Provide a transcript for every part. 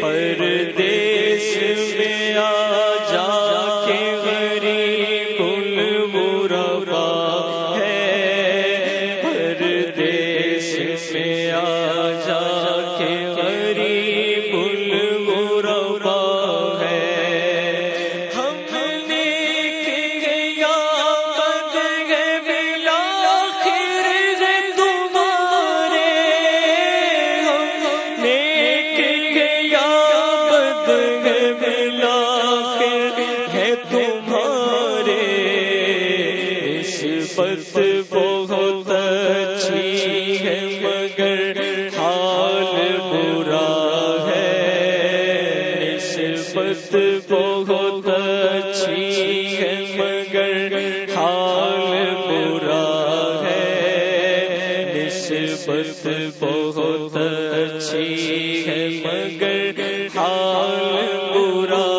پردے صفت بہت اچھی ہے، مگر حال برا ہے۔ نسبت بہت اچھی ہے، مگر حال برا ہے۔ نسبت بہت اچھی ہے، مگر حال برا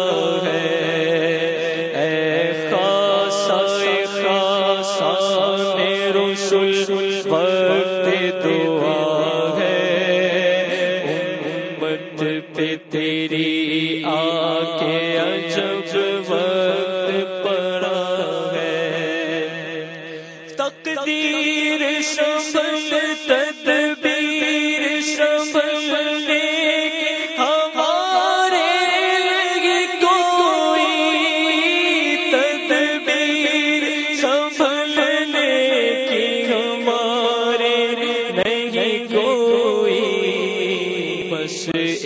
وقت دعا ہے۔ امت پہ تیری آ کے عجب وقت پڑا ہے۔ تقدیر سمجھ تدبیر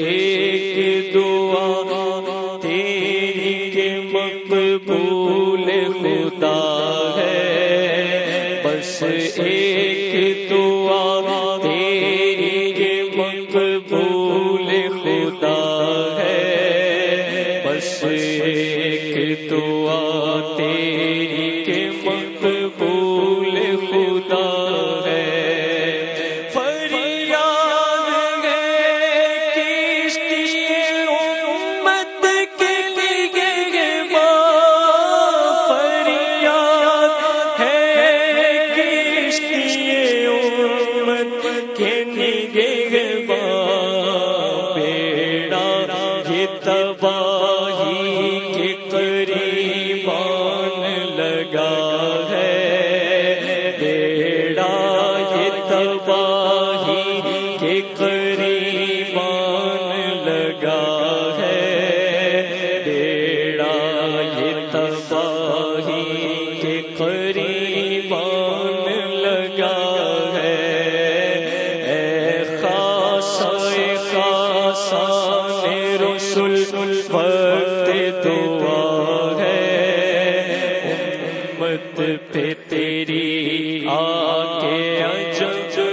ایک دعا، تیری کے مقبول خدا ہے۔ بس ایک دعا، تیری کے مقبول خدا ہے۔ بس ایک دعا، تیری تباہی کے قریب لگا ہے۔ بیڑا یہ تباہی کے قریب آن لگا سے رسول وقت دعا ہے۔ امت پہ تیری آ کے اجل